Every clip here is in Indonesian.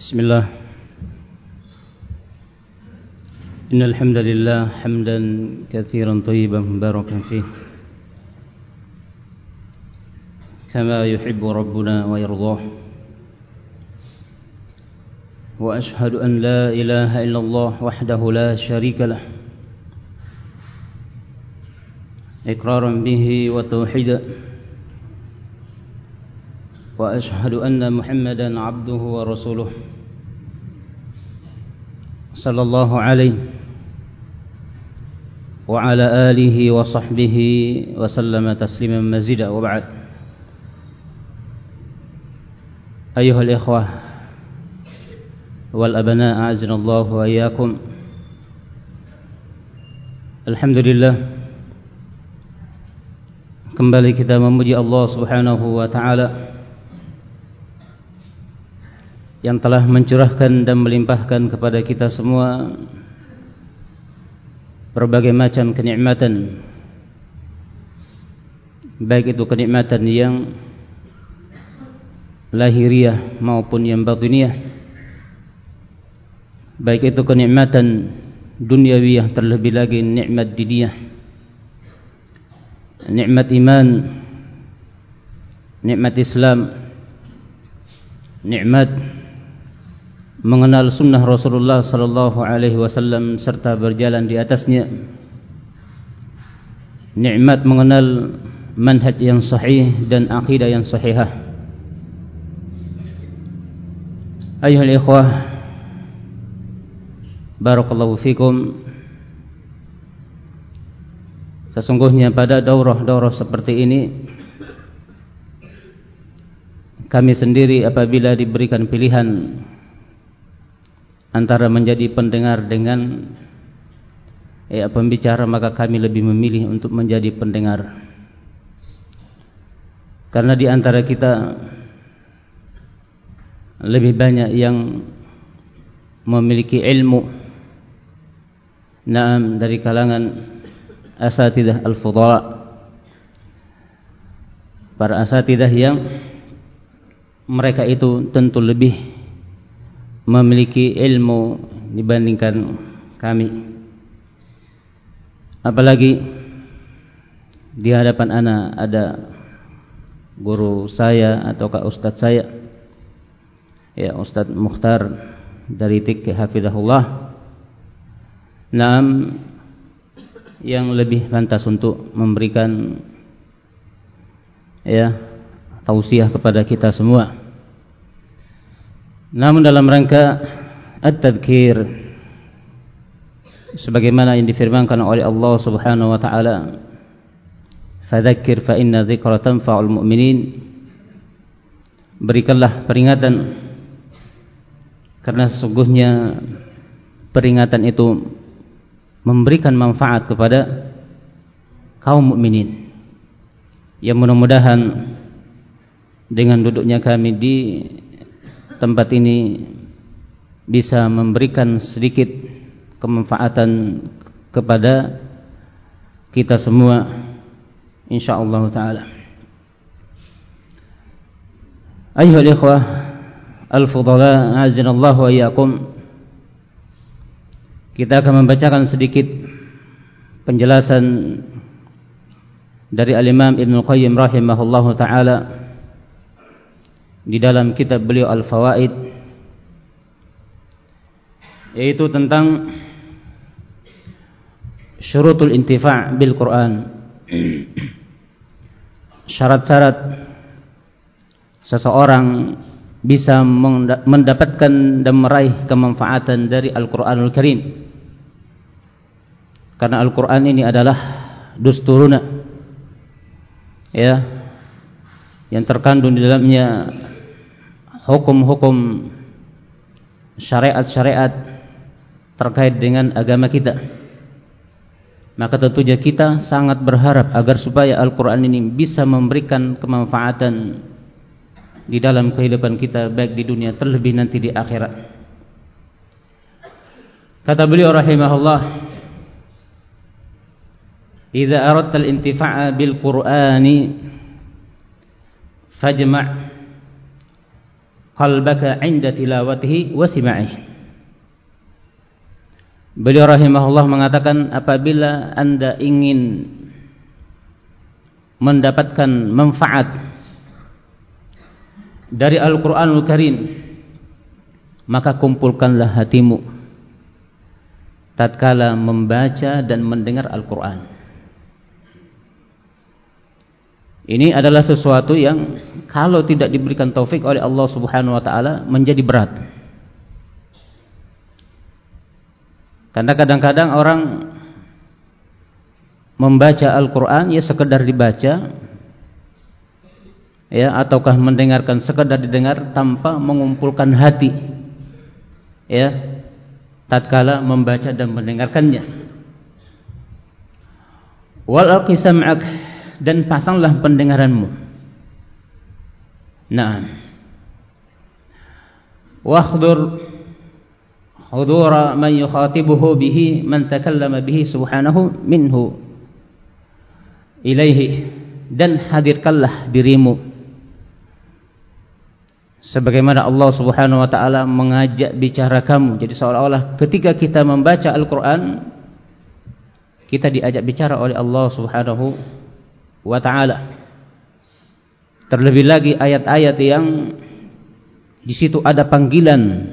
بسم الله. إن الحمد لله حمدا كثيرا طيبا مباركا فيه. كما يحب ربنا ويرضاه. وأشهد أن لا إله إلا الله وحده لا شريك له. إقرارا به وتوحيدا. وأشهد أن محمدا عبده ورسوله صلى الله عليه وعلى آله وصحبه وسلم تسليما مزيدا. وبعد أيها الإخوة والأبناء أعزنا الله وإياكم. الحمد لله kembali kita memuji Allah Subhanahu wa taala. Yang telah mencurahkan dan melimpahkan kepada kita semua berbagai macam kenikmatan. Baik itu kenikmatan yang lahiriah maupun yang batiniah. Baik itu kenikmatan duniawiyah terlebih lagi nikmat diniah nikmat iman. Nikmat Islam. Nikmat mengenal sunnah Rasulullah sallallahu alaihi wasallam serta berjalan di atasnya. Nikmat mengenal manhaj yang sahih dan akidah yang sahihah. Ayuhal ikhwah barakallahu fikum. Sesungguhnya pada daurah-daurah seperti ini kami sendiri apabila diberikan pilihan antara menjadi pendengar dengan ya pembicara maka kami lebih memilih untuk menjadi pendengar. Karena di antara kita lebih banyak yang memiliki ilmu naam dari kalangan asatidah al-fudala para asatidah yang mereka itu tentu lebih memiliki ilmu dibandingkan kami. Apalagi di hadapan anak ada guru saya ataukah ustadz saya. Ya Ustadz Mukhtar dari Tik Hafizahullah. Naam yang lebih pantas untuk memberikan ya tausiah kepada kita semua namun dalam rangka at-tadhkir sebagaimana yang difirmankan oleh Allah Subhanahu wa taala fadzakir fa inna dzikra tanfa'ul mu'minin. Berikanlah peringatan karena sesungguhnya peringatan itu memberikan manfaat kepada kaum mukminin. Yang mudah-mudahan dengan duduknya kami di tempat ini bisa memberikan sedikit kemanfaatan kepada kita semua insyaallah taala. Ayuhal ikhwah al-fudala azinallahu wa iyyakum. Kita akan membacakan sedikit penjelasan dari al-Imam Ibnu Qayyim rahimahullahu taala di dalam kitab beliau Al-Fawaid yaitu tentang syurutul intifa' bil Quran. Syarat-syarat seseorang bisa mendapatkan dan meraih kemanfaatan dari Al-Qur'anul Karim. Karena Al-Qur'an ini adalah dusturuna ya yang terkandung di dalamnya hukum-hukum syariat-syariat terkait dengan agama kita. Maka tentunya kita sangat berharap agar supaya Al-Quran ini bisa memberikan kemanfaatan di dalam kehidupan kita baik di dunia terlebih nanti di akhirat. Kata beliau rahimahullah aradta al-intifa'a bil Qur'ani fajma' qalbaka 'inda tilawatihi wa. Beliau rahimahullah mengatakan apabila Anda ingin mendapatkan manfaat dari Al-Qur'anul Karim maka kumpulkanlah hatimu tatkala membaca dan mendengar Al-Qur'an. Ini adalah sesuatu yang kalau tidak diberikan taufik oleh Allah Subhanahu wa taala menjadi berat. Karena kadang-kadang orang membaca Al-Qur'an ya sekedar dibaca ya ataukah mendengarkan sekedar didengar tanpa mengumpulkan hati. Ya. Tatkala membaca dan mendengarkannya. Wal aqisam'ak dan pasanglah pendengaranmu. Nah. Wakhdur hudura man yukhatibuhu bihi man takallama bihi subhanahu minhu ilaihi dan hadirkanlah dirimu sebagaimana Allah Subhanahu wa taala mengajak bicara kamu jadi seolah-olah ketika kita membaca Al-Qur'an kita diajak bicara oleh Allah Subhanahu wa taala. Terlebih lagi ayat-ayat yang di situ ada panggilan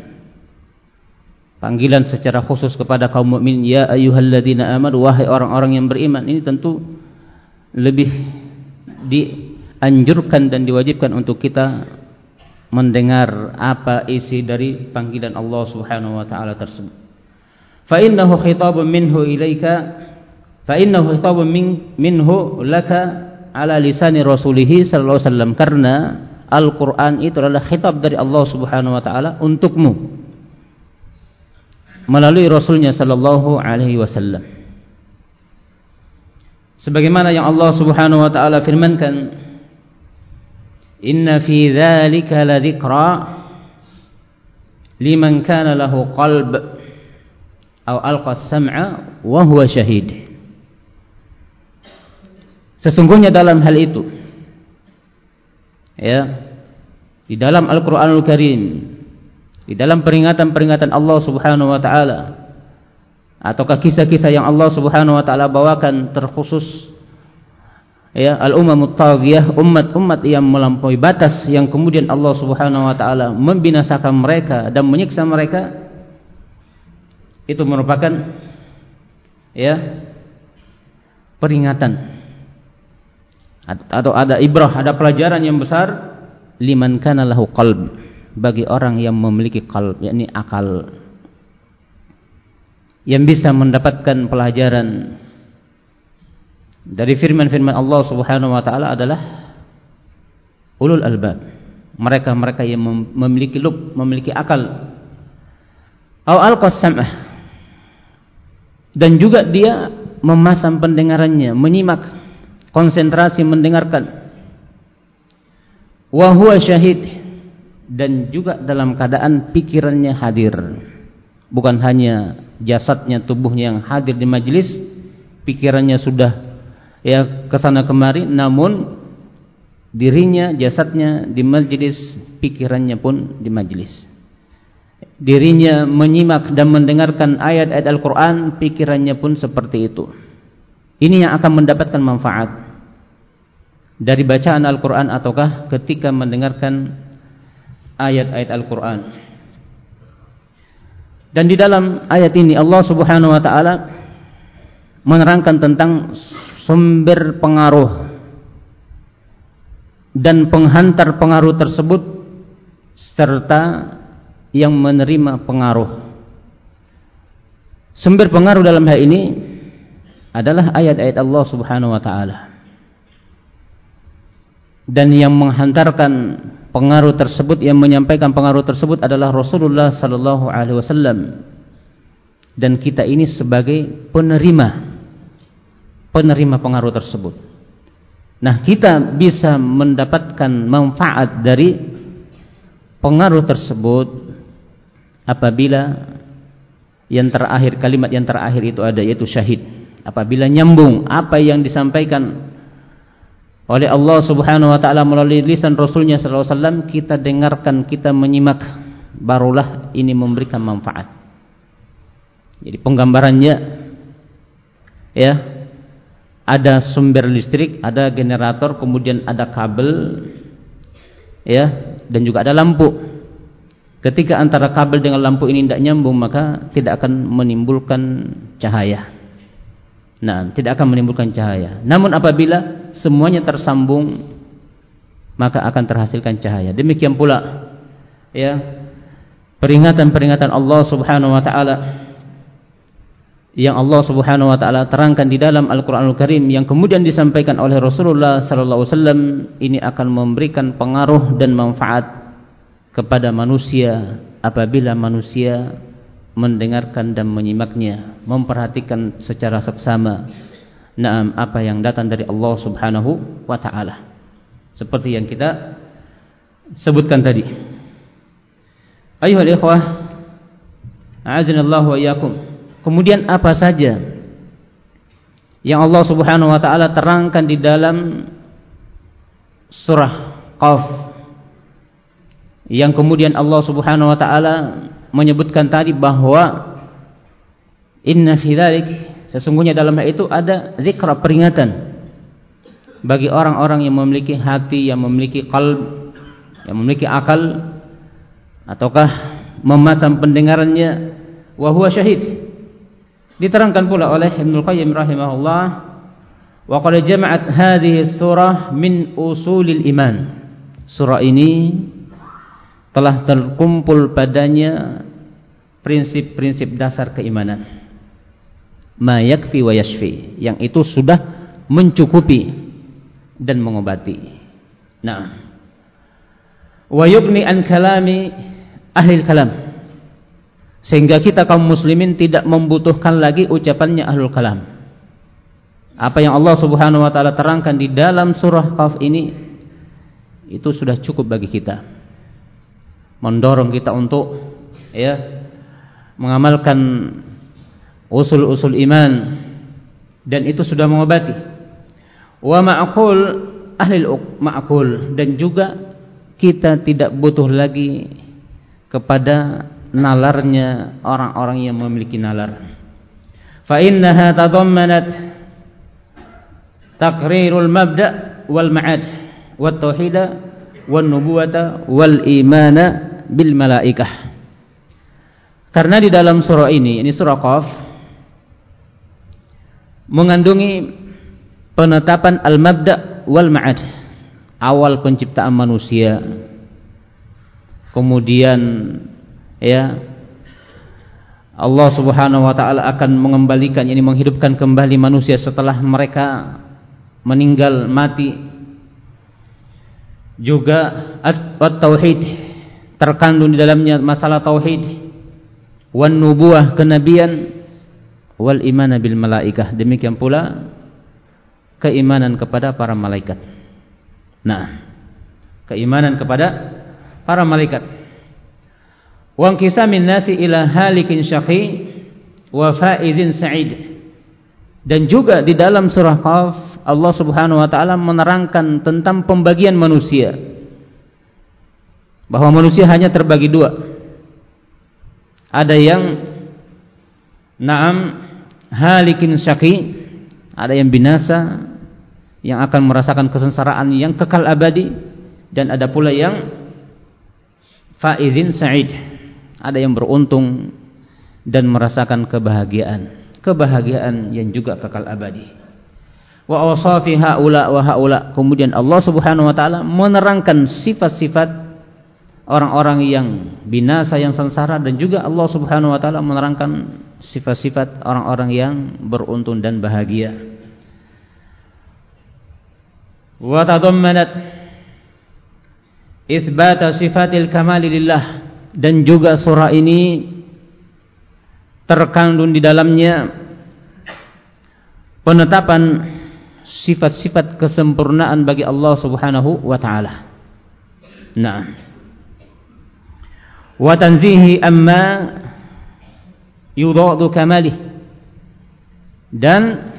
panggilan secara khusus kepada kaum mukmin ya ayyuhalladzina amanu wahai orang-orang yang beriman ini tentu lebih dianjurkan dan diwajibkan untuk kita mendengar apa isi dari panggilan Allah Subhanahu wa taala tersebut. Fa innahu khitabun minhu ilaika innahu khitabun min, minhu laka ala lisani rasulih sallallahu alaihi wasallam karena Al-Qur'an itu adalah khitab dari Allah Subhanahu wa taala untukmu melalui rasulnya sallallahu alaihi wasallam sebagaimana yang Allah Subhanahu wa taala firmankan Inna fi dzalika ladzikra liman kana lahu qalb atau alqa as-sam'a wa huwa shahid Sesungguhnya dalam hal itu ya di dalam Al-Qur'anul Karim di dalam peringatan-peringatan Allah Subhanahu wa taala ataukah kisah-kisah yang Allah Subhanahu wa taala bawakan terkhusus ya al-umamut taghiyah umat-umat yang melampaui batas yang kemudian Allah Subhanahu wa taala membinasakan mereka dan menyiksa mereka itu merupakan ya peringatan atau ada ibrah, ada pelajaran yang besar liman kana lahu qalb. Bagi orang yang memiliki qalb yakni akal. Yang bisa mendapatkan pelajaran dari firman-firman Allah Subhanahu wa taala adalah ulul albab. Mereka-mereka yang memiliki lub memiliki akal. Au alqasamah dan juga dia memasang pendengarannya menyimak konsentrasi mendengarkan. Wa huwa syahid. Dan juga dalam keadaan pikirannya hadir. Bukan hanya jasadnya tubuhnya yang hadir di majelis pikirannya sudah ya ke sana kemari. Namun dirinya jasadnya di majelis pikirannya pun di majelis dirinya menyimak dan mendengarkan ayat-ayat Al-Quran pikirannya pun seperti itu. Ini yang akan mendapatkan manfaat dari bacaan Al-Quran ataukah ketika mendengarkan ayat-ayat Al-Quran. Dan di dalam ayat ini Allah Subhanahu Wa Taala menerangkan tentang sumber pengaruh dan penghantar pengaruh tersebut serta yang menerima pengaruh. Sumber pengaruh dalam hal ini adalah ayat-ayat Allah Subhanahu wa taala dan yang menghantarkan pengaruh tersebut yang menyampaikan pengaruh tersebut adalah Rasulullah sallallahu alaihi wasallam. Dan kita ini sebagai penerima penerima pengaruh tersebut. Nah kita bisa mendapatkan manfaat dari pengaruh tersebut apabila yang terakhir kalimat yang terakhir itu ada yaitu syahid. Apabila nyambung apa yang disampaikan oleh Allah Subhanahu wa taala melalui lisan Rasulnya sallallahu alaihi wasallam kita dengarkan, kita menyimak barulah ini memberikan manfaat. Jadi penggambarannya ya ada sumber listrik, ada generator, kemudian ada kabel ya dan juga ada lampu. Ketika antara kabel dengan lampu ini tidak nyambung maka tidak akan menimbulkan cahaya. Nah, tidak akan menimbulkan cahaya. Namun apabila semuanya tersambung maka akan terhasilkan cahaya. Demikian pula ya peringatan-peringatan Allah Subhanahu wa taala yang Allah Subhanahu wa taala terangkan di dalam Al-Qur'anul Karim yang kemudian disampaikan oleh Rasulullah sallallahu alaihi wasallam ini akan memberikan pengaruh dan manfaat kepada manusia apabila manusia mendengarkan dan menyimaknya, memperhatikan secara seksama naam apa yang datang dari Allah Subhanahu wa taala. Seperti yang kita sebutkan tadi. Ayuhal ikhwah, a'azinallahu iyyakum. Kemudian apa saja yang Allah Subhanahu wa taala terangkan di dalam surah Qaf yang kemudian Allah Subhanahu wa taala menyebutkan tadi bahwa inna fi sesungguhnya dalam hal itu ada zikra peringatan bagi orang-orang yang memiliki hati, yang memiliki qalb, yang memiliki akal ataukah memasang pendengarannya wa huwa syahid. Diterangkan pula oleh Ibnu Qayyim rahimahullah wa qad jama'at hadhihi surah min usulil iman. Surah ini telah terkumpul padanya prinsip-prinsip dasar keimanan. Ma yakfi wa yashfi, yang itu sudah mencukupi dan mengobati. Nah, wa yugni an kalami ahli kalam. Sehingga kita kaum muslimin tidak membutuhkan lagi ucapannya ahlul kalam. Apa yang Allah Subhanahu wa taala terangkan di dalam surah Qaf ini itu sudah cukup bagi kita mendorong kita untuk ya mengamalkan usul-usul iman dan itu sudah mengobati. Wa ma'qul ahli ma'qul. Dan juga kita tidak butuh lagi kepada nalarnya orang-orang yang memiliki nalar. Fa innaha tadammanat taqrirul mabda' wal ma'ad wat tauhid wan nubuwata wal imana bil malaikah. Karena di dalam surah ini, ini surah Qaf mengandungi penetapan al-mabda wal ma'ad, awal penciptaan manusia. Kemudian ya Allah Subhanahu wa taala akan mengembalikan ini menghidupkan kembali manusia setelah mereka meninggal mati juga at-tauhid terkandung di dalamnya masalah tauhid wan nubuah kenabian wal iman bil malaikah. Demikian pula keimanan kepada para malaikat. Nah keimanan kepada para malaikat. Wa min nasi ila halikin syaqi wa faizin sa'id. Dan juga di dalam surah Qaf Allah Subhanahu wa taala menerangkan tentang pembagian manusia. Bahwa manusia hanya terbagi dua. Ada yang na'am halikin syaqi, ada yang binasa yang akan merasakan kesengsaraan yang kekal abadi. Dan ada pula yang faizin sa'id. Ada yang beruntung dan merasakan kebahagiaan, kebahagiaan yang juga kekal abadi. Wa awsafi haula wa haula. Kemudian Allah Subhanahu wa taala menerangkan sifat-sifat orang-orang yang binasa yang sengsara dan juga Allah Subhanahu wa taala menerangkan sifat-sifat orang-orang yang beruntung dan bahagia wa tadammanat itsbat sifatil kamali lillah dan juga surah ini terkandung di dalamnya penetapan sifat-sifat kesempurnaan bagi Allah Subhanahu wa taala. Nah. Wa tanzihi amma yudadu kamalih. Dan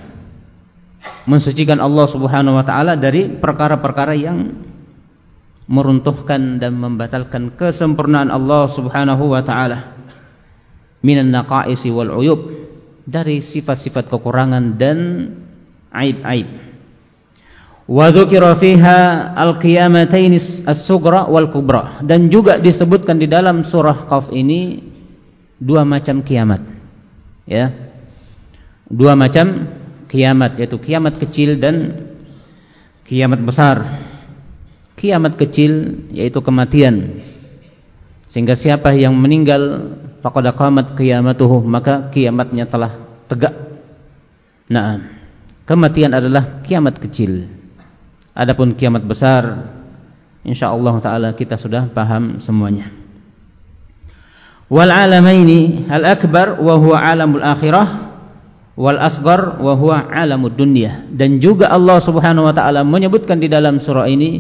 mensucikan Allah Subhanahu wa taala dari perkara-perkara yang meruntuhkan dan membatalkan kesempurnaan Allah Subhanahu wa taala. Minan naqaisi wal uyub. Dari sifat-sifat kekurangan dan aib-aib wa dzukira fiha al-qiyamatain as-sughra wal kubra dan juga disebutkan di dalam surah Qaf ini dua macam kiamat. Ya. Dua macam kiamat yaitu kiamat kecil dan kiamat besar. Kiamat kecil yaitu kematian. Sehingga siapa yang meninggal faqad qamat qiyamatuhu maka kiamatnya telah tegak. Nah kematian adalah kiamat kecil Adapun kiamat besar insyaallah taala kita sudah paham semuanya. Wal alamaini al akbar wa huwa alamul akhirah wal asghar wa huwa alamud dunya dan juga Allah Subhanahu wa taala menyebutkan di dalam surah ini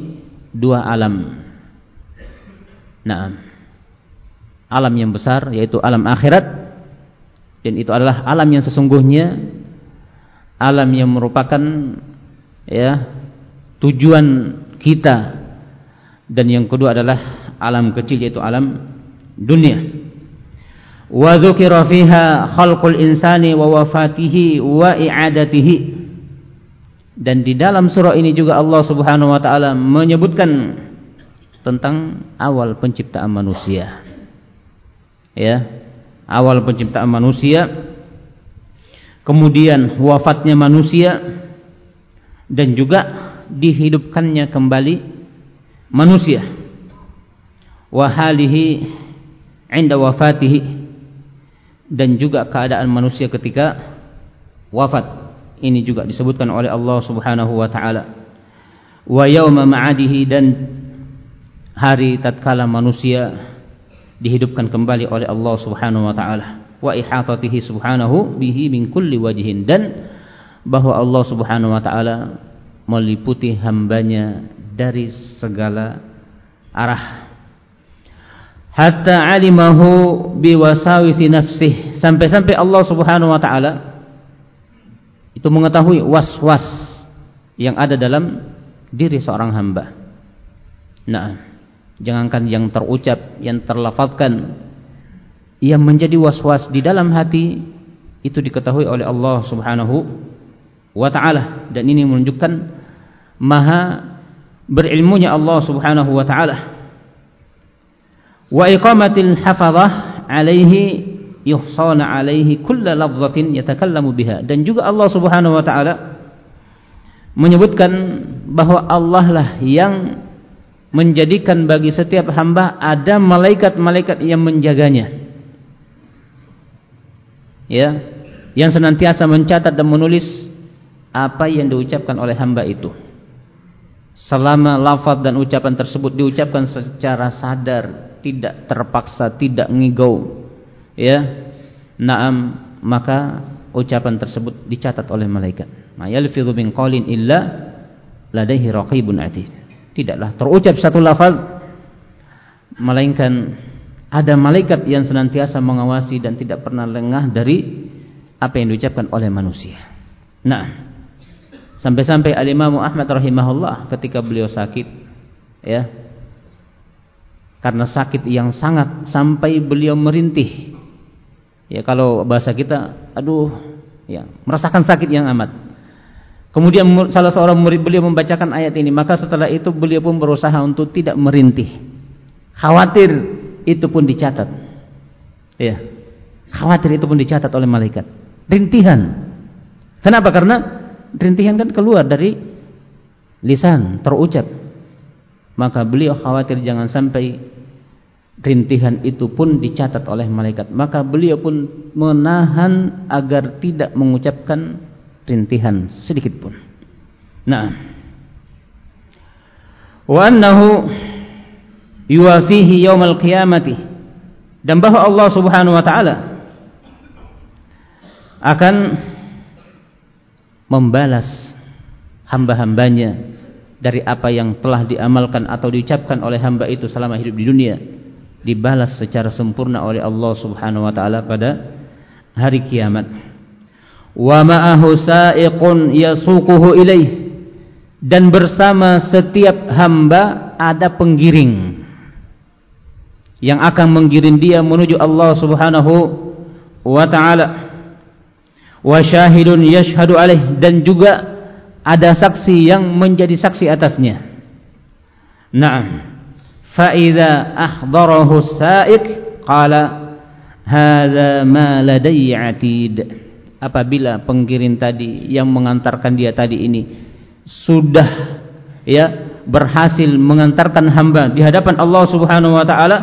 dua alam. Naam. Alam yang besar yaitu alam akhirat dan itu adalah alam yang sesungguhnya alam yang merupakan ya tujuan kita. Dan yang kedua adalah alam kecil yaitu alam dunia. Wa dzukira fiha khalqul insani wa wafatihi wa i'adatihi. Dan di dalam surah ini juga Allah Subhanahu wa taala menyebutkan tentang awal penciptaan manusia. Ya awal penciptaan manusia kemudian wafatnya manusia dan juga dihidupkannya kembali manusia. Wahalihi inda wafatihi. Dan juga keadaan manusia ketika wafat. Ini juga disebutkan oleh Allah Subhanahu wa taala. Wa yauma ma'adihi dan hari tatkala manusia dihidupkan kembali oleh Allah Subhanahu wa taala. Wa ihatatihi subhanahu bihi min kulli wajhin. Dan bahwa Allah Subhanahu wa taala meliputi hambanya dari segala arah. Hatta alimahu biwasawisi nafsih. Sampai-sampai Allah Subhanahu wa taala itu mengetahui was-was yang ada dalam diri seorang hamba. Nah, jangankan yang terucap, yang terlafazkan yang menjadi was-was di dalam hati itu diketahui oleh Allah Subhanahu wa taala. Dan ini menunjukkan maha berilmunya Allah Subhanahu wa taala. Wa iqamatil hafazah alaihi yuhsana alaihi kulla lafzatin yatakallamu biha dan juga Allah Subhanahu wa taala menyebutkan bahwa Allah lah yang menjadikan bagi setiap hamba ada malaikat-malaikat yang menjaganya. Ya, yang senantiasa mencatat dan menulis apa yang diucapkan oleh hamba itu selama lafaz dan ucapan tersebut diucapkan secara sadar, tidak terpaksa, tidak ngigau, ya, naam maka ucapan tersebut dicatat oleh malaikat. Ma yalfidhu min qalin illa ladaihi raqibun atid. Tidaklah terucap satu lafaz melainkan ada malaikat yang senantiasa mengawasi dan tidak pernah lengah dari apa yang diucapkan oleh manusia. Nah, Sampai-sampai Al-Imam Ahmad rahimahullah ketika beliau sakit ya. Karena sakit yang sangat sampai beliau merintih. Ya kalau bahasa kita aduh ya, merasakan sakit yang amat. Kemudian salah seorang murid beliau membacakan ayat ini, maka setelah itu beliau pun berusaha untuk tidak merintih. Khawatir itu pun dicatat. Ya. Khawatir itu pun dicatat oleh malaikat. Rintihan. Kenapa? Karena rintihan kan keluar dari lisan, terucap. Maka beliau khawatir jangan sampai rintihan itu pun dicatat oleh malaikat. Maka beliau pun menahan agar tidak mengucapkan rintihan sedikit pun. Nah, wa annahu yuwafihi yaumal qiyamati dan bahwa Allah Subhanahu wa taala akan membalas hamba-hambanya dari apa yang telah diamalkan atau diucapkan oleh hamba itu selama hidup di dunia dibalas secara sempurna oleh Allah Subhanahu wa taala pada hari kiamat. wa ma'ahu sa'iqun yasuquhu ilaih dan bersama setiap hamba ada penggiring yang akan menggiring dia menuju Allah Subhanahu wa taala wa syahidun yashhadu alaih dan juga ada saksi yang menjadi saksi atasnya. Na'am. Fa idza ahdarahu sa'iq qala hadza ma atid. Apabila penggiring tadi yang mengantarkan dia tadi ini sudah ya berhasil mengantarkan hamba di hadapan Allah Subhanahu wa taala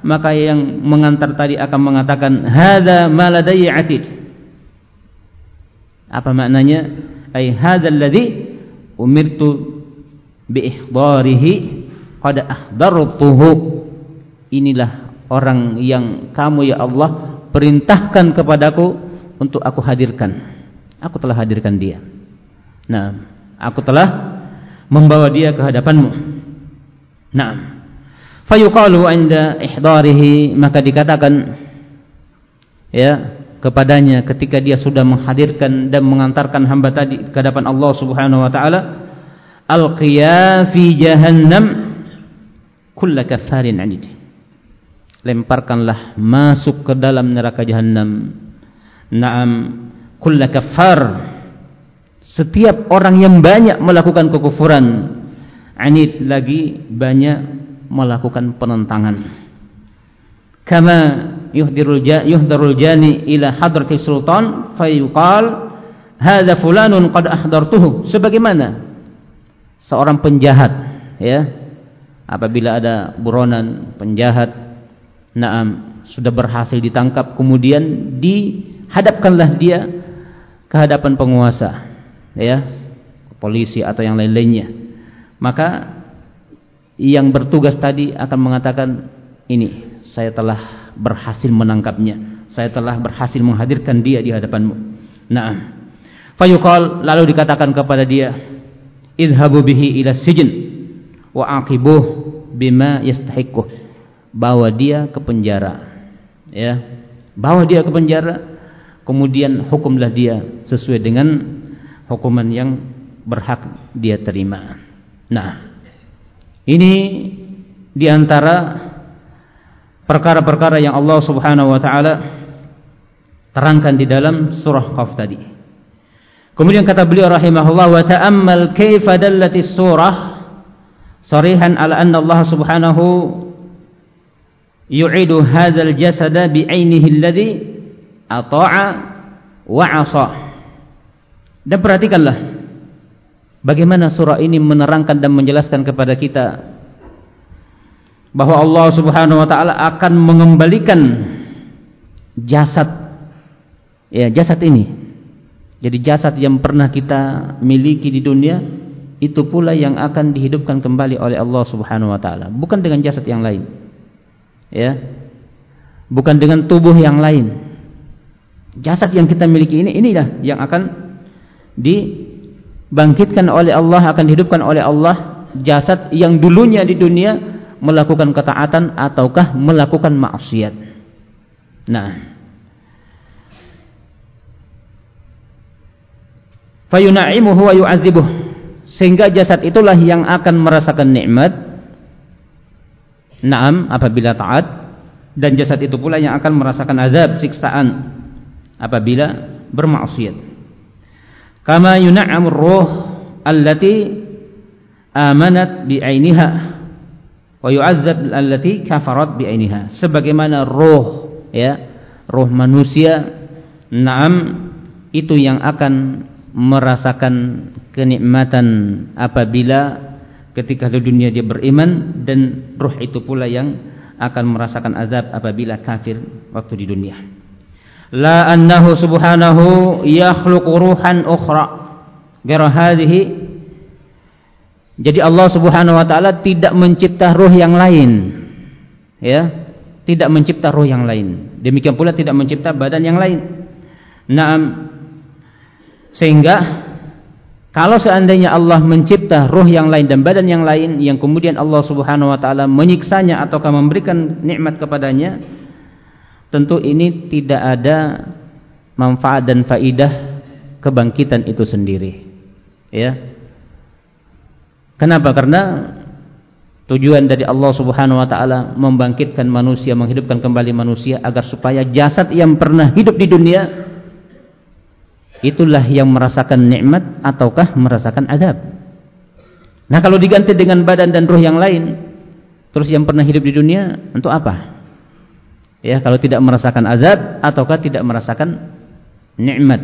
maka yang mengantar tadi akan mengatakan hadza ma atid apa maknanya? Ay hadzal ladzi umirtu bi ihdarihi qad ahdartuhu. Inilah orang yang kamu ya Allah perintahkan kepadaku untuk aku hadirkan. Aku telah hadirkan dia. Nah aku telah membawa dia ke hadapanmu. Nah fayuqalu 'inda ihdarihi maka dikatakan ya kepadanya ketika dia sudah menghadirkan dan mengantarkan hamba tadi ke hadapan Allah Subhanahu wa taala alqiya fi jahannam kull kaffarin 'anid. Lemparkanlah masuk ke dalam neraka jahannam. Na'am kull kaffar. Setiap orang yang banyak melakukan kekufuran anid lagi banyak melakukan penentangan. Kama yuhdirul yuhdarul jani ila hadrati sultan fayuqal hadza fulanun qad ahdartuhu. Sebagaimana seorang penjahat ya apabila ada buronan penjahat naam sudah berhasil ditangkap kemudian dihadapkanlah dia ke hadapan penguasa ya polisi atau yang lain-lainnya maka yang bertugas tadi akan mengatakan ini saya telah berhasil menangkapnya. Saya telah berhasil menghadirkan dia di hadapanmu. Nah fayuqal lalu dikatakan kepada dia idhabu bihi ila sijin wa aqibuh bima yastahiquh bawa dia ke penjara. Ya. Bawa dia ke penjara kemudian hukumlah dia sesuai dengan hukuman yang berhak dia terima. Nah. Ini di antara perkara-perkara yang Allah Subhanahu Wa Taala terangkan di dalam surah Qaf tadi. Kemudian kata beliau rahimahullah wa ta'ammal kaifa dallati surah sarihan ala anna Allah Subhanahu yu'idu hadzal jasada bi'ainihi alladhi ata'a wa 'asa. Dan perhatikanlah Bagaimana surah ini menerangkan dan menjelaskan kepada kita bahwa Allah Subhanahu wa taala akan mengembalikan jasad ya jasad ini. Jadi jasad yang pernah kita miliki di dunia itu pula yang akan dihidupkan kembali oleh Allah Subhanahu wa taala, bukan dengan jasad yang lain. Ya. Bukan dengan tubuh yang lain. Jasad yang kita miliki ini inilah yang akan di bangkitkan oleh Allah akan dihidupkan oleh Allah jasad yang dulunya di dunia melakukan ketaatan ataukah melakukan maksiat. Nah, fayuna'imuhu wa yu'adzibuh. Sehingga jasad itulah yang akan merasakan nikmat. Naam apabila taat. Dan jasad itu pula yang akan merasakan azab siksaan apabila bermaksiat. Kama yun'amur ruh allati amanat bi'ainiha wa yu'adzab allati kafarat bi'ainiha. Sebagaimana roh ya roh manusia na'am itu yang akan merasakan kenikmatan apabila ketika di dunia dia beriman dan roh itu pula yang akan merasakan azab apabila kafir waktu di dunia. La annahu subhanahu yakhluqu ruhan ukhra. Ghairu hadhihi jadi Allah Subhanahu wa taala tidak mencipta ruh yang lain ya tidak mencipta ruh yang lain demikian pula tidak mencipta badan yang lain naam sehingga kalau seandainya Allah mencipta ruh yang lain dan badan yang lain yang kemudian Allah Subhanahu wa taala menyiksanya ataukah memberikan nikmat kepadanya tentu ini tidak ada manfaat dan faidah kebangkitan itu sendiri. Ya. Kenapa? Karena tujuan dari Allah Subhanahu wa taala membangkitkan manusia, menghidupkan kembali manusia agar supaya jasad yang pernah hidup di dunia itulah yang merasakan nikmat ataukah merasakan azab. Nah, kalau diganti dengan badan dan ruh yang lain, terus yang pernah hidup di dunia untuk apa? Ya, kalau tidak merasakan azab ataukah tidak merasakan nikmat.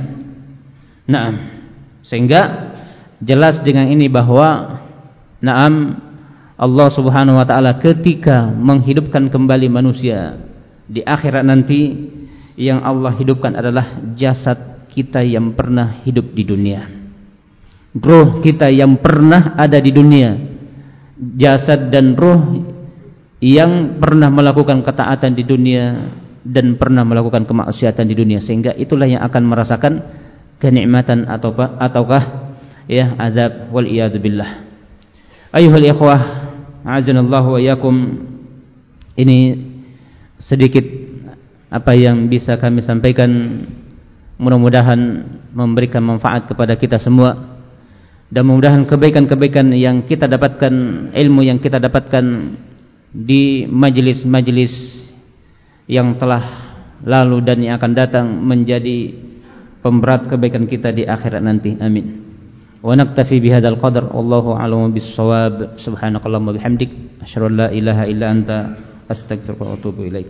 Nah, sehingga jelas dengan ini bahwa Naam Allah Subhanahu wa taala ketika menghidupkan kembali manusia di akhirat nanti yang Allah hidupkan adalah jasad kita yang pernah hidup di dunia. Roh kita yang pernah ada di dunia. Jasad dan roh yang pernah melakukan ketaatan di dunia dan pernah melakukan kemaksiatan di dunia sehingga itulah yang akan merasakan kenikmatan ataukah ya azab wal iyad billah. Ayuhal ikhwah, azanallahu wa yakum. Ini sedikit apa yang bisa kami sampaikan. Mudah-mudahan memberikan manfaat kepada kita semua. Dan mudah-mudahan kebaikan-kebaikan yang kita dapatkan ilmu yang kita dapatkan di majelis-majelis yang telah lalu dan yang akan datang menjadi pemberat kebaikan kita di akhirat nanti. Amin ونكتفي بهذا القدر. والله أعلم بالصواب. سبحانك اللهم وبحمدك. أشهد أن لا إله إلا أنت. أستغفرك وأتوب إليك.